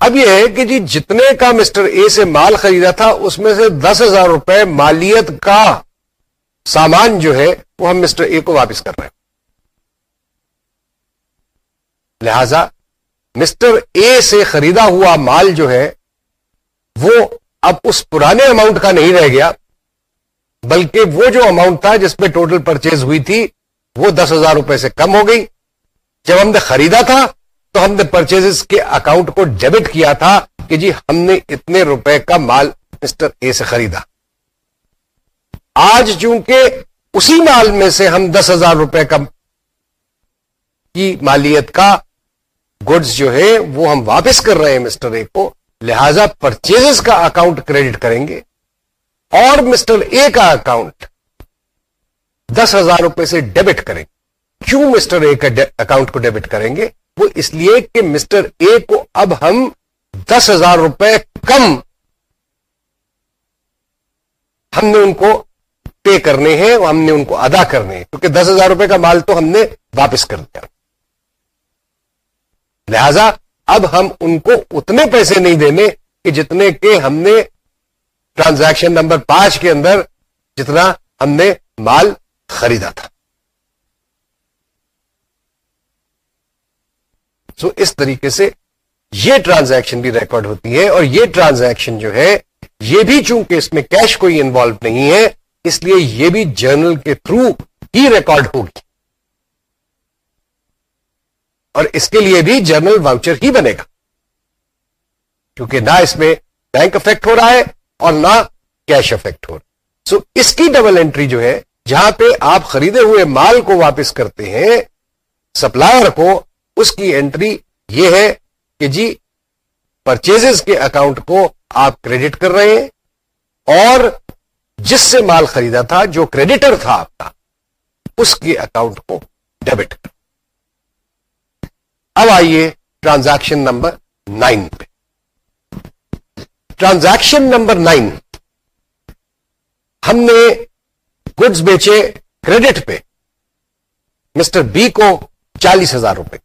اب یہ ہے کہ جی جتنے کا مسٹر اے سے مال خریدا تھا اس میں سے دس ہزار روپے مالیت کا سامان جو ہے وہ ہم مسٹر اے کو واپس کر رہے ہیں لہذا مسٹر اے سے خریدا ہوا مال جو ہے وہ اب اس پرانے اماؤنٹ کا نہیں رہ گیا بلکہ وہ جو اماؤنٹ تھا جس پہ ٹوٹل پرچیز ہوئی تھی وہ دس ہزار روپے سے کم ہو گئی جب ہم نے خریدا تھا تو ہم نے پرچیز کے اکاؤنٹ کو ڈیبٹ کیا تھا کہ جی ہم نے اتنے روپے کا مال مسٹر اے سے خریدا آج چونکہ اسی مال میں سے ہم دس ہزار روپے کا کی مالیت کا گڈس جو ہے وہ ہم واپس کر رہے ہیں مسٹر اے کو لہذا پرچیز کا اکاؤنٹ کریڈٹ کریں گے اور مسٹر اے کا اکاؤنٹ دس ہزار روپئے سے ڈیبٹ کریں کیوں مسٹر اے کا اکاؤنٹ کو ڈیبٹ کریں گے وہ اس لیے کہ مسٹر اے کو اب ہم دس ہزار روپے کم ہم نے ان کو پے کرنے ہیں اور ہم نے ان کو ادا کرنے ہیں کیونکہ دس ہزار روپے کا مال تو ہم نے واپس کر دیا لہذا اب ہم ان کو اتنے پیسے نہیں دینے کہ جتنے کہ ہم نے ٹرانزیکشن نمبر پانچ کے اندر جتنا ہم نے مال خریدا تھا سو اس طریقے سے یہ ٹرانزیکشن بھی ریکارڈ ہوتی ہے اور یہ ٹرانزیکشن جو ہے یہ بھی چونکہ اس میں کیش کوئی انوالو نہیں ہے اس لیے یہ بھی جرنل کے تھرو ہی ریکارڈ ہوگی اور اس کے لیے بھی جرنل واؤچر ہی بنے گا کیونکہ نہ اس میں بینک افیکٹ ہو رہا ہے اور نہ کیش افیکٹ ہو رہا سو so, اس کی ڈبل انٹری جو ہے جہاں پہ آپ خریدے ہوئے مال کو واپس کرتے ہیں سپلائر کو اس کی انٹری یہ ہے کہ جی پرچیز کے اکاؤنٹ کو آپ کریڈٹ کر رہے ہیں اور جس سے مال خریدا تھا جو کریڈیٹر تھا آپ کا اس کے اکاؤنٹ کو ڈیبٹ کر اب آئیے ٹرانزیکشن نمبر نائن پہ ٹرانزیکشن نمبر نائن ہم نے گڈس بیچے کریڈٹ پہ مسٹر بی کو چالیس ہزار روپے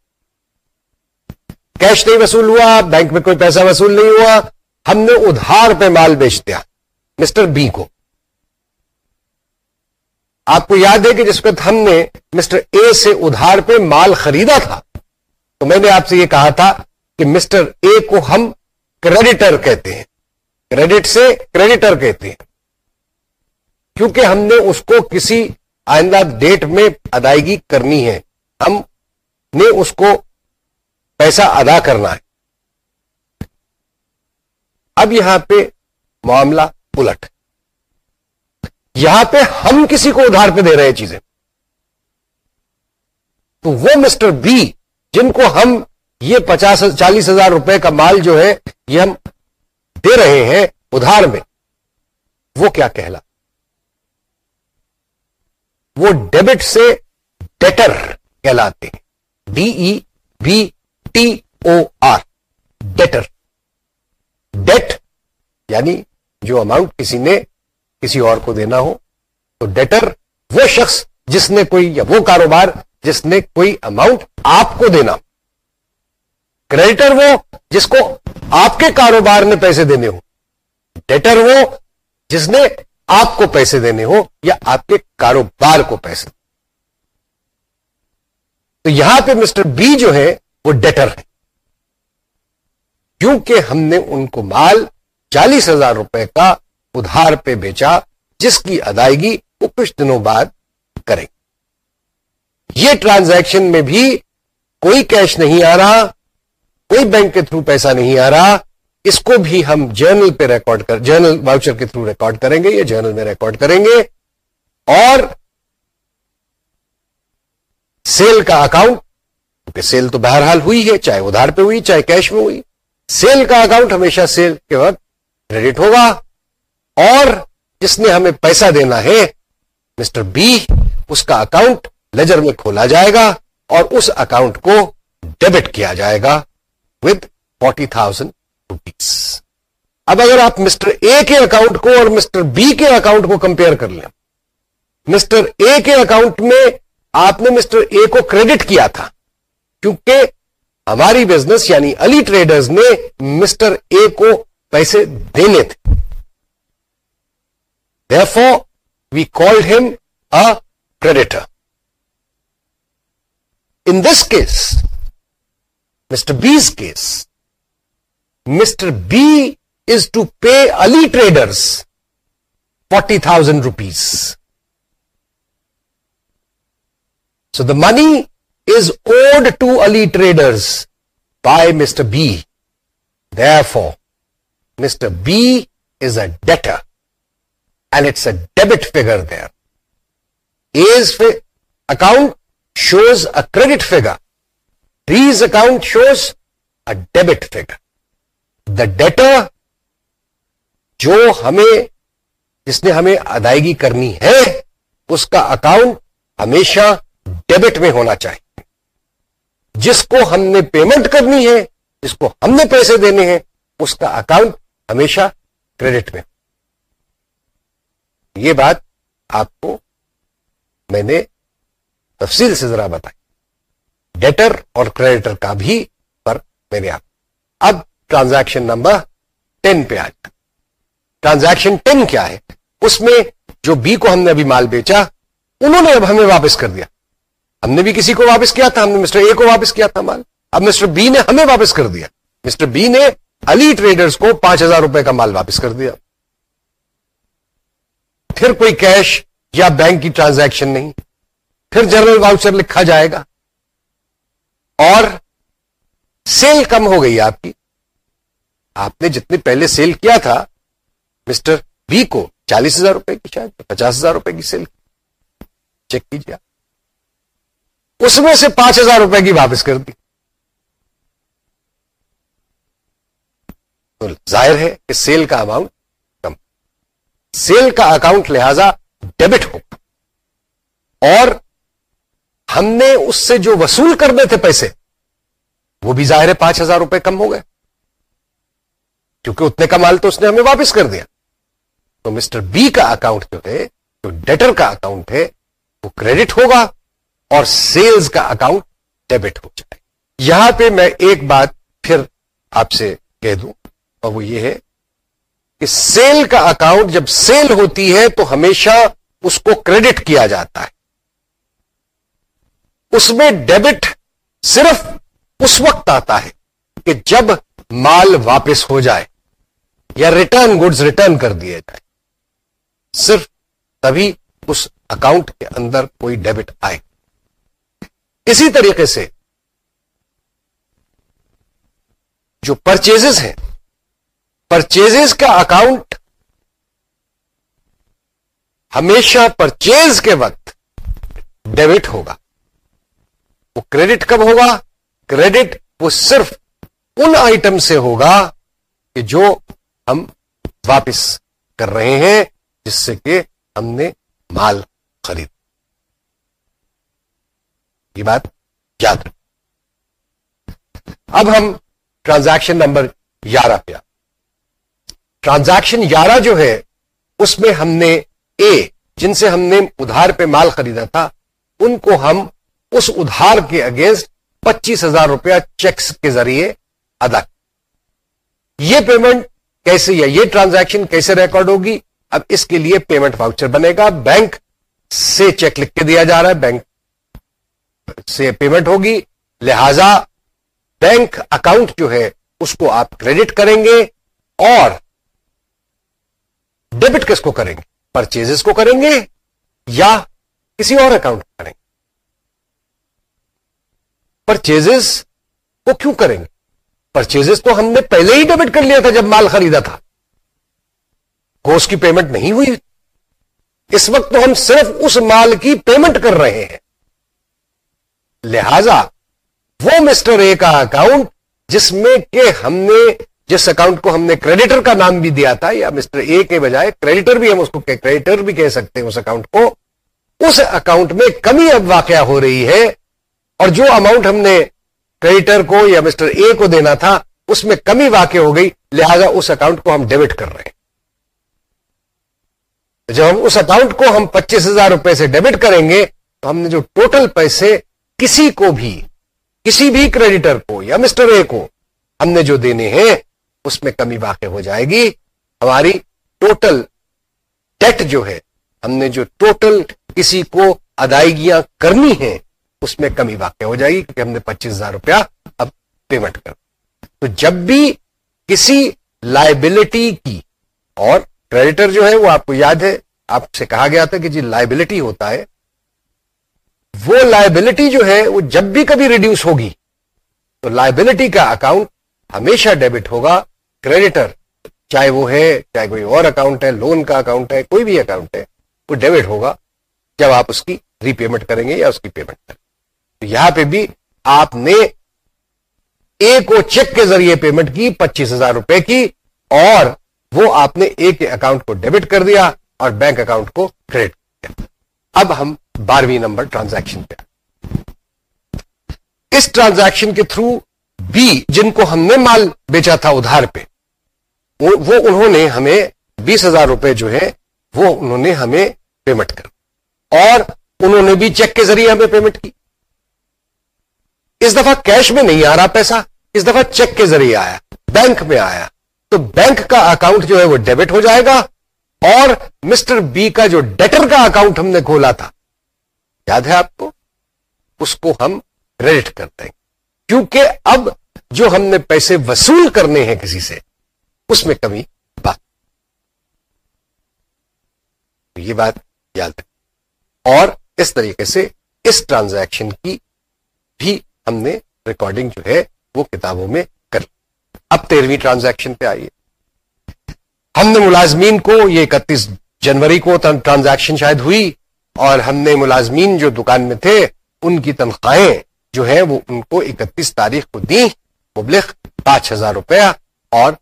کیش نہیں وصول ہوا بینک میں کوئی پیسہ وصول نہیں ہوا ہم نے ادھار پہ مال بیچ دیا مسٹر بی کو آپ کو یاد ہے کہ جس وقت ہم نے مسٹر اے سے ادھار پہ مال خریدا تھا تو میں نے آپ سے یہ کہا تھا کہ مسٹر اے کو ہم کریڈیٹر کہتے ہیں کریڈٹ سے کریڈیٹر کہتے ہیں کیونکہ ہم نے اس کو کسی آئندہ ڈیٹ میں ادائیگی کرنی ہے ہم نے اس کو پیسہ ادا کرنا ہے اب یہاں پہ معاملہ الٹ یہاں پہ ہم کسی کو ادھار پہ دے رہے ہیں چیزیں تو وہ مسٹر بی جن کو ہم یہ پچاس چالیس ہزار روپے کا مال جو ہے یہ ہم دے رہے ہیں ادھار میں وہ کیا کہلا وہ ڈیبٹ سے ڈیٹر کہلاتے ہیں D E T T R debtor debt یعنی جو اماؤنٹ کسی نے کسی اور کو دینا ہو تو ڈیٹر وہ شخص جس نے کوئی یا وہ کاروبار جس نے کوئی اماؤنٹ آپ کو دینا ہو کریڈیٹر وہ جس کو آپ کے کاروبار میں پیسے دینے ہو ڈیٹر وہ جس نے آپ کو پیسے دینے ہو یا آپ کے کاروبار کو پیسے تو یہاں پہ مسٹر بی جو ہے وہ ڈیٹر ہے کیونکہ ہم نے ان کو مال چالیس ہزار روپے کا ادھار پہ بیچا جس کی ادائیگی وہ کچھ دنوں بعد کریں یہ ٹرانزیکشن میں بھی کوئی کیش نہیں آ رہا کوئی بینک کے تھرو پیسہ نہیں آ رہا اس کو بھی ہم جرنل پہ ریکارڈ کر جرنل واؤچر کے تھرو ریکارڈ کریں گے یا جرنل میں ریکارڈ کریں گے اور سیل کا اکاؤنٹ کیونکہ سیل تو بہرحال ہوئی ہے چاہے ادھار پہ ہوئی چاہے کیش میں ہوئی سیل کا اکاؤنٹ ہمیشہ سیل کے وقت کریڈٹ ہوگا اور جس نے ہمیں پیسہ دینا ہے مسٹر بی اس کا اکاؤنٹ لجر میں کھولا جائے گا اور اس اکاؤنٹ کو ڈیبٹ کیا جائے گا فورٹی تھاؤزینڈ روپیز اب اگر آپ مسٹر اے کے اکاؤنٹ کو اور مسٹر بی کے اکاؤنٹ کو کمپیئر کر لیں مسٹر اے کے اکاؤنٹ میں آپ نے مسٹر اے کو کریڈٹ کیا تھا کیونکہ ہماری بزنس یعنی علی ٹریڈرز نے مسٹر اے کو پیسے دینے تھے دفا we called him a creditor in this case Mr. B's case. Mr. B is to pay Ali Traders 40,000 rupees. So the money is owed to Ali Traders by Mr. B. Therefore, Mr. B is a debtor, and it's a debit figure there. A's account shows a credit figure. Account shows a debit figure. The data جو ہمیں جس نے ہمیں ادائیگی کرنی ہے اس کا account ہمیشہ ڈیبٹ میں ہونا چاہیے جس کو ہم نے پیمنٹ کرنی ہے جس کو ہم نے پیسے دینے ہیں اس کا اکاؤنٹ ہمیشہ کریڈٹ میں یہ بات آپ کو میں نے تفصیل سے ذرا بتائی ڈیٹر اور کریڈیٹر کا بھی میرے اب ٹرانزیکشن نمبر ٹین پہ آج تک ٹرانزیکشن ٹین کیا ہے اس میں جو بی کو ہم نے ابھی مال بیچا انہوں نے اب ہمیں واپس کر دیا ہم نے بھی کسی کو واپس کیا تھا ہم نے مسٹر اے کو واپس کیا تھا مال اب مسٹر بی نے ہمیں واپس کر دیا مسٹر بی نے علی ٹریڈرز کو پانچ ہزار روپے کا مال واپس کر دیا پھر کوئی کیش یا بینک کی ٹرانزیکشن نہیں پھر جرنل واؤچر لکھا جائے گا اور سیل کم ہو گئی آپ کی آپ نے جتنے پہلے سیل کیا تھا مسٹر بی کو چالیس ہزار روپے کی شاید پچاس ہزار روپے کی سیل چیک کیجیے اس میں سے پانچ ہزار روپے کی واپس کر دی ظاہر ہے کہ سیل کا اماؤنٹ کم سیل کا اکاؤنٹ لہذا ڈیبٹ ہو اور ہم نے اس سے جو وصول کرنے تھے پیسے وہ بھی ظاہر ہے پانچ ہزار روپے کم ہو گئے کیونکہ اتنے کا مال تو اس نے ہمیں واپس کر دیا تو مسٹر بی کا اکاؤنٹ جو ہے جو ڈیٹر کا اکاؤنٹ ہے وہ کریڈٹ ہوگا اور سیلز کا اکاؤنٹ ڈیبٹ ہو جائے یہاں پہ میں ایک بات پھر آپ سے کہہ دوں اور وہ یہ ہے کہ سیل کا اکاؤنٹ جب سیل ہوتی ہے تو ہمیشہ اس کو کریڈٹ کیا جاتا ہے اس میں ڈیبٹ صرف اس وقت آتا ہے کہ جب مال واپس ہو جائے یا ریٹرن گڈز ریٹرن کر دیے جائے صرف تبھی اس اکاؤنٹ کے اندر کوئی ڈیبٹ آئے اسی طریقے سے جو پرچیزز ہیں پرچیزز کا اکاؤنٹ ہمیشہ پرچیز کے وقت ڈیبٹ ہوگا وہ کریڈٹ کب ہوگا کریڈٹ وہ صرف ان آئٹم سے ہوگا کہ جو ہم واپس کر رہے ہیں جس سے کہ ہم نے مال خرید یہ بات یاد رکھ اب ہم ٹرانزیکشن نمبر یارہ پہ ٹرانزیکشن یارہ جو ہے اس میں ہم نے اے جن سے ہم نے ادھار پہ مال خریدا تھا ان کو ہم اس ادھار کے اگینسٹ پچیس ہزار روپیہ چیکس کے ذریعے ادا یہ پیمنٹ کیسے یا یہ ٹرانزیکشن کیسے ریکارڈ ہوگی اب اس کے لیے پیمنٹ واؤچر بنے گا بینک سے چیک لکھ کے دیا جا رہا ہے بینک سے پیمنٹ ہوگی لہذا بینک اکاؤنٹ جو ہے اس کو آپ کریڈٹ کریں گے اور ڈیبٹ کس کو کریں گے پرچیز کو کریں گے یا کسی اور اکاؤنٹ کو کریں گے پرچیز کو کیوں کریں گے پرچیز تو ہم نے پہلے ہی ڈیبٹ کر لیا تھا جب مال خریدا تھا کوس کی پیمنٹ نہیں ہوئی اس وقت تو ہم صرف اس مال کی پیمنٹ کر رہے ہیں لہذا وہ مسٹر اے کا اکاؤنٹ جس میں کہ ہم نے جس اکاؤنٹ کو ہم نے کریڈیٹر کا نام بھی دیا تھا یا مسٹر اے کے بجائے کریڈیٹر بھی ہم اس کو کریڈیٹر بھی کہہ سکتے ہیں اس اکاؤنٹ کو اس اکاؤنٹ میں کمی اب واقع ہو رہی ہے اور جو اماؤنٹ ہم نے کریڈیٹر کو یا مسٹر اے کو دینا تھا اس میں کمی واقع ہو گئی لہذا اس اکاؤنٹ کو ہم ڈیبٹ کر رہے ہیں جب ہم اس اکاؤنٹ کو ہم پچیس ہزار روپے سے ڈیبٹ کریں گے تو ہم نے جو ٹوٹل پیسے کسی کو بھی کسی بھی کریڈیٹر کو یا مسٹر اے کو ہم نے جو دینے ہیں اس میں کمی واقع ہو جائے گی ہماری ٹوٹل ڈیٹ جو ہے ہم نے جو ٹوٹل کسی کو ادائیگیاں کرنی ہیں اس میں کمی واقع ہو جائے گی کہ ہم نے پچیس ہزار روپیہ اب پیمنٹ کر تو جب بھی کسی لائبلٹی کی اور کریڈیٹر جو ہے وہ آپ کو یاد ہے آپ سے کہا گیا تھا کہ جی لائبلٹی ہوتا ہے وہ لائبلٹی جو ہے وہ جب بھی کبھی ریڈیوس ہوگی تو لائبلٹی کا اکاؤنٹ ہمیشہ ڈیبٹ ہوگا کریڈیٹر چاہے وہ ہے چاہے کوئی اور اکاؤنٹ ہے لون کا اکاؤنٹ ہے کوئی بھی اکاؤنٹ ہے وہ ڈیبٹ ہوگا جب آپ اس کی ری پیمنٹ کریں گے یا اس کی پیمنٹ کریں گے یہاں پہ بھی آپ نے ایک کو چیک کے ذریعے پیمنٹ کی پچیس ہزار روپے کی اور وہ آپ نے ایک اکاؤنٹ کو ڈیبٹ کر دیا اور بینک اکاؤنٹ کو کریڈٹ کر دیا اب ہم بارہویں نمبر ٹرانزیکشن پہ اس ٹرانزیکشن کے تھرو بی جن کو ہم نے مال بیچا تھا ادھار پہ وہ انہوں نے ہمیں بیس ہزار روپے جو ہے وہ انہوں نے ہمیں پیمنٹ کر اور انہوں نے بھی چیک کے ذریعے ہمیں پیمنٹ کی اس دفعہ کیش میں نہیں آ رہا پیسہ اس دفعہ چیک کے ذریعے آیا بینک میں آیا تو بینک کا اکاؤنٹ جو ہے وہ ڈیبٹ ہو جائے گا اور مسٹر بی کا جو ڈیٹر کا اکاؤنٹ ہم نے کھولا تھا یاد ہے آپ کو اس کو ہم کریڈٹ کرتے ہیں کیونکہ اب جو ہم نے پیسے وصول کرنے ہیں کسی سے اس میں کمی بات یہ بات یاد ہے اور اس طریقے سے اس ٹرانزیکشن کی بھی ہم نے ریکارڈنگ جو ہے وہ کتابوں میں کر اب تیرہویں ٹرانزیکشن پہ آئیے ہم نے ملازمین کو یہ اکتیس جنوری کو ٹرانزیکشن شاید ہوئی اور ہم نے ملازمین جو دکان میں تھے ان کی تنخواہیں جو ہیں وہ ان کو اکتیس تاریخ کو دی مبلغ پانچ ہزار روپیہ اور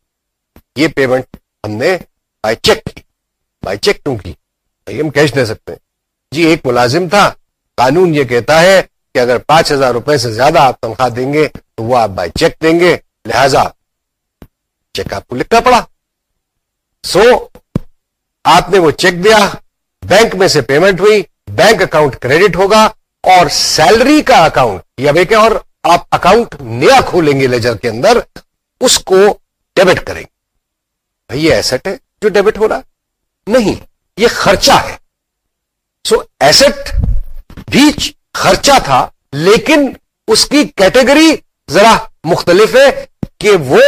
یہ پیمنٹ ہم نے بائی چیک کی بائی چیک کیوں کی ہم کیش دے سکتے ہیں جی ایک ملازم تھا قانون یہ کہتا ہے کہ اگر پانچ ہزار روپے سے زیادہ آپ تنخواہ دیں گے تو وہ آپ بائی چیک دیں گے لہذا چیک آپ کو لکھنا پڑا سو آپ نے وہ چیک دیا بینک میں سے پیمنٹ ہوئی بینک اکاؤنٹ کریڈٹ ہوگا اور سیلری کا اکاؤنٹ یا بیکے اور آپ اکاؤنٹ نیا کھولیں گے لیجر کے اندر اس کو ڈیبٹ کریں گے یہ ایسٹ ہے جو ڈیبٹ ہو رہا نہیں یہ خرچہ ہے سو ایسٹ بھی خرچہ تھا لیکن اس کی کیٹیگری ذرا مختلف ہے کہ وہ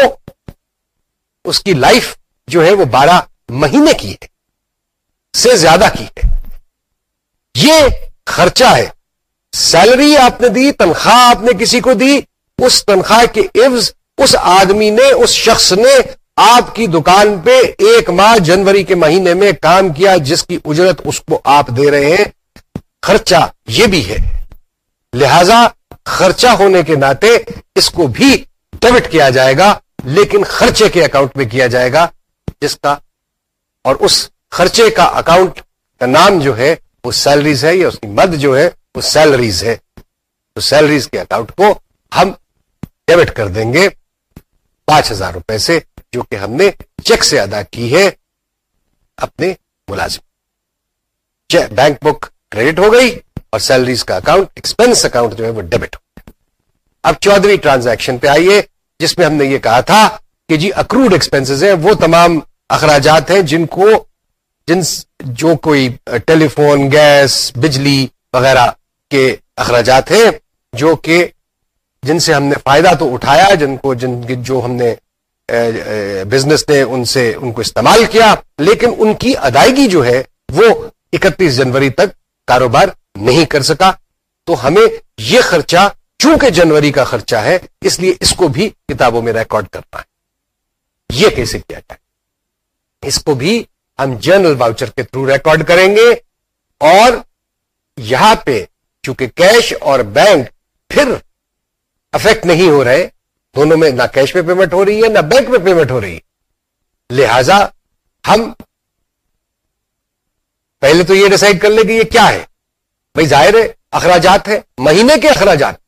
اس کی لائف جو ہے وہ بارہ مہینے کی ہے سے زیادہ کی ہے یہ خرچہ ہے سیلری آپ نے دی تنخواہ آپ نے کسی کو دی اس تنخواہ کے عفظ اس آدمی نے اس شخص نے آپ کی دکان پہ ایک ماہ جنوری کے مہینے میں کام کیا جس کی اجرت اس کو آپ دے رہے ہیں خرچہ یہ بھی ہے لہذا خرچہ ہونے کے ناطے اس کو بھی ڈیبٹ کیا جائے گا لیکن خرچے کے اکاؤنٹ میں کیا جائے گا جس کا اور اس خرچے کا اکاؤنٹ کا نام جو ہے وہ سیلریز ہے یا اس کی مد جو ہے وہ سیلریز ہے تو سیلریز کے اکاؤنٹ کو ہم ڈیبٹ کر دیں گے پانچ ہزار روپے سے جو کہ ہم نے چیک سے ادا کی ہے اپنے ملازم بینک بک کریڈٹ ہو گئی اور سیلریز کا اکاؤنٹ ایکسپینس اکاؤنٹ جو ہے وہ ڈیبٹ ہو اب چودہویں ٹرانزیکشن پہ آئیے جس میں ہم نے یہ کہا تھا کہ جی اکروڈ ایکسپنسز ہیں وہ تمام اخراجات ہیں جن کو جن جو کوئی ٹیلی فون گیس بجلی وغیرہ کے اخراجات ہیں جو کہ جن سے ہم نے فائدہ تو اٹھایا جن کو جن جو ہم نے بزنس نے ان ان سے کو استعمال کیا لیکن ان کی ادائیگی جو ہے وہ اکتیس جنوری تک کاروبار نہیں کر سکا تو ہمیں یہ خرچہ چونکہ جنوری کا خرچہ ہے اس لیے اس کو بھی کتابوں میں ریکارڈ کرنا ہے یہ کیسے کیا جائے اس کو بھی ہم جنرل واؤچر کے تھرو ریکارڈ کریں گے اور یہاں پہ چونکہ کیش اور بینک پھر افیکٹ نہیں ہو رہے دونوں میں نہ کیش میں پیمنٹ ہو رہی ہے نہ بینک میں پیمنٹ ہو رہی ہے لہذا ہم پہلے تو یہ ڈیسائیڈ کر لیں کہ یہ کیا ہے بھائی ظاہر ہے اخراجات ہے مہینے کے اخراجات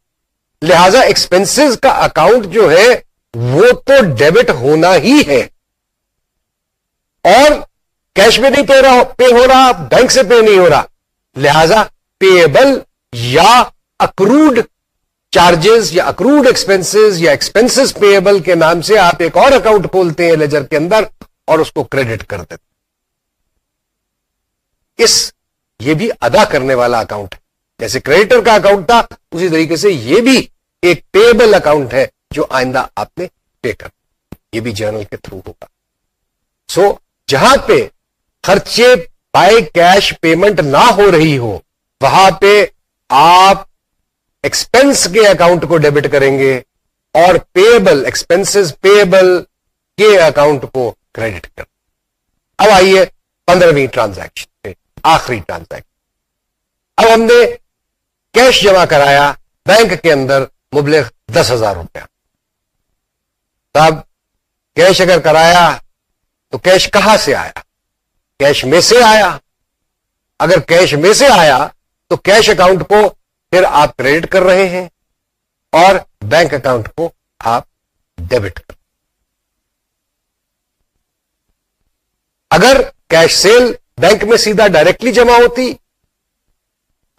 لہذا ایکسپینس کا اکاؤنٹ جو ہے وہ تو ڈیبٹ ہونا ہی ہے اور کیش میں نہیں پے رہا پے ہو رہا بینک سے پے نہیں ہو رہا لہذا پے یا اکروڈ چارجز یا اکروڈ ایکسپنسز یا ایکسپینس پیبل کے نام سے آپ ایک اور اکاؤنٹ کھولتے ہیں لیجر کے اندر اور اس کو کریڈٹ کر دیتے اس یہ بھی ادا کرنے والا اکاؤنٹ ہے جیسے کریڈیٹر کا اکاؤنٹ تھا اسی طریقے سے یہ بھی ایک پیبل اکاؤنٹ ہے جو آئندہ آپ نے پے کر یہ بھی جرنل کے تھرو ہوگا سو so, جہاں پہ خرچے بائی کیش پیمنٹ نہ ہو رہی ہو وہاں پہ آپ ایکسپینس کے اکاؤنٹ کو ڈیبٹ کریں گے اور پیبل ایکسپینس پیبل کے اکاؤنٹ کو کریڈٹ کر اب آئیے پندرہویں ٹرانزیکشن آخری ٹرانزیکشن اب ہم نے کیش جمع کرایا بینک کے اندر مبلغ دس ہزار روپیہ تب کیش اگر کرایا تو کیش کہاں سے آیا کیش میں سے آیا اگر کیش میں سے آیا تو کیش اکاؤنٹ کو پھر آپ کریڈٹ کر رہے ہیں اور بینک اکاؤنٹ کو آپ ڈیبٹ کر اگر کیش سیل بینک میں سیدھا ڈائریکٹلی جمع ہوتی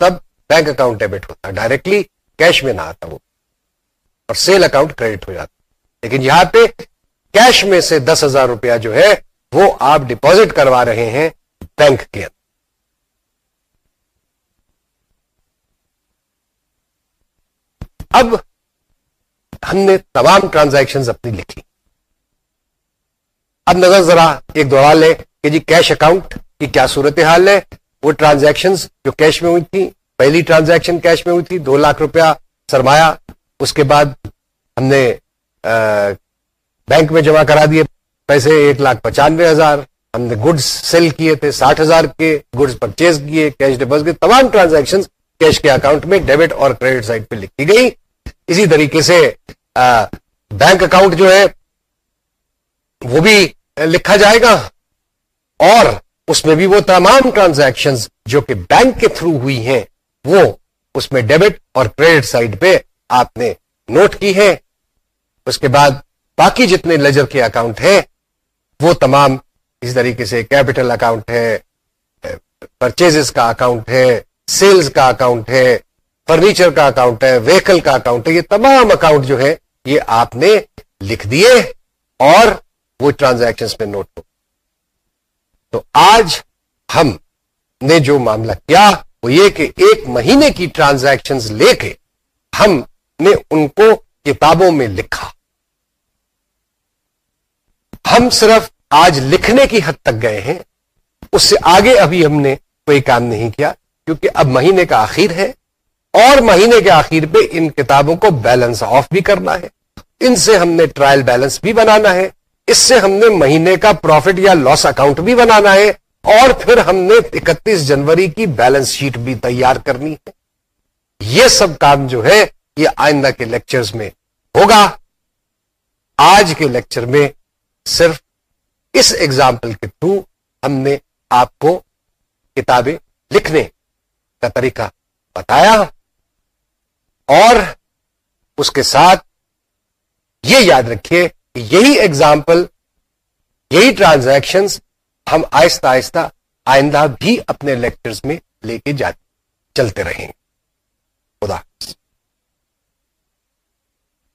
تب بینک اکاؤنٹ ڈیبٹ ہوتا ڈائریکٹلی کیش میں نہ آتا وہ اور سیل اکاؤنٹ کریڈٹ ہو جاتا لیکن یہاں پہ کیش میں سے دس ہزار روپیہ جو ہے وہ آپ ڈپوزٹ کروا رہے ہیں بینک کے اندر اب ہم نے تمام ٹرانزیکشن اپنی لکھی اب نظر ذرا ایک دوڑا لیں کہ جی کیش اکاؤنٹ صورت حال ہے وہ ٹرانزیکشن جو کیش میں ہوئی تھی پہلی ٹرانزیکشن کیش میں میں ہوئی تھی دو لاکھ روپیہ سرمایہ اس کے بعد ہم نے بینک جمع کرا دیے پیسے ایک لاکھ پچانوے ہزار ہم نے گڈس سیل کیے تھے ساٹھ ہزار کے گڈس پرچیز کیے کیش کے تمام ٹرانزیکشن کیش کے اکاؤنٹ میں ڈیبٹ اور کریڈٹ سائڈ پہ لکھی گئی اسی طریقے سے بینک اکاؤنٹ جو ہے وہ بھی لکھا جائے گا اور اس میں بھی وہ تمام ٹرانزیکشن جو کہ بینک کے تھرو ہوئی ہیں وہ اس میں ڈیبٹ اور کریڈٹ سائڈ پہ آپ نے نوٹ کی ہے اس کے بعد باقی جتنے لیجر کے اکاؤنٹ ہیں وہ تمام اس طریقے سے کیپٹل اکاؤنٹ ہے پرچیز کا اکاؤنٹ ہے سیلز کا اکاؤنٹ ہے فرنیچر کا اکاؤنٹ ہے ویکل کا اکاؤنٹ ہے یہ تمام اکاؤنٹ جو ہے یہ آپ نے لکھ دیے اور وہ ٹرانزیکشن پہ نوٹ ہو تو آج ہم نے جو معاملہ کیا وہ یہ کہ ایک مہینے کی ٹرانزیکشن لے کے ہم نے ان کو کتابوں میں لکھا ہم صرف آج لکھنے کی حد تک گئے ہیں اس سے آگے ابھی ہم نے کوئی کام نہیں کیا کیونکہ اب مہینے کا آخر ہے اور مہینے کے آخر پہ ان کتابوں کو بیلنس آف بھی کرنا ہے ان سے ہم نے ٹرائل بیلنس بھی بنانا ہے اس سے ہم نے مہینے کا پروفٹ یا لاس اکاؤنٹ بھی بنانا ہے اور پھر ہم نے اکتیس جنوری کی بیلنس شیٹ بھی تیار کرنی ہے یہ سب کام جو ہے یہ آئندہ کے لیکچرز میں ہوگا آج کے لیکچر میں صرف اس ایگزامپل کے تھرو ہم نے آپ کو کتابیں لکھنے کا طریقہ بتایا اور اس کے ساتھ یہ یاد رکھیے یہی ایگزامپل یہی ٹرانزیکشن ہم آہستہ آہستہ آئندہ بھی اپنے لیکچرز میں لے کے جاتے چلتے رہیں خدا حافظ